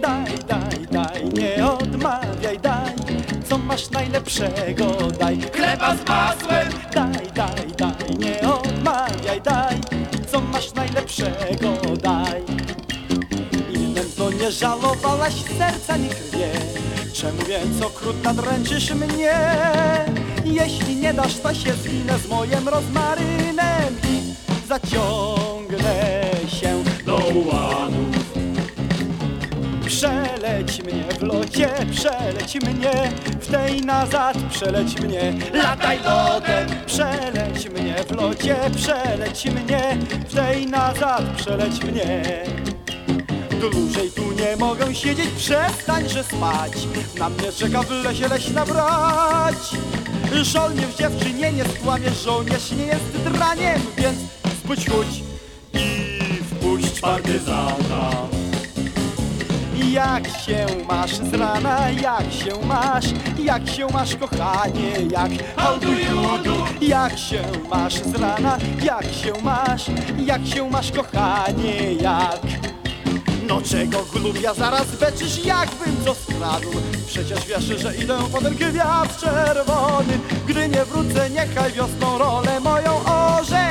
Daj, daj, daj, nie odmawiaj, daj. Co masz najlepszego, daj. Chleba z masłem. Daj, daj, daj, nie odmawiaj, daj. Co masz najlepszego, daj. I mętno nie żalowałaś serca ni krwie Czemu więc okrutna dręczysz mnie? Jeśli nie dasz, to się zwinę z moim rozmarynem I zaciągnę Przeleć mnie w locie, przeleć mnie w tej nazad, przeleć mnie. Lataj lotem Przeleć mnie w locie, przeleć mnie w tej nazad, przeleć mnie. Dłużej tu nie mogę siedzieć, przestańże spać. Na mnie czeka w lesie leśna brać. Żołnierz dziewczynie nie skłamie, żołnierz nie jest draniem Więc spójrz chuć i wpuść partyzanta jak się masz z rana, jak się masz, jak się masz kochanie, jak How do you do? jak się masz z rana, jak się masz, jak się masz kochanie, jak? No czego glubia zaraz beczysz, jakbym co skradł. Przecież wiesz, że idę pod gwiazd czerwony. Gdy nie wrócę, niechaj wiosną rolę moją orze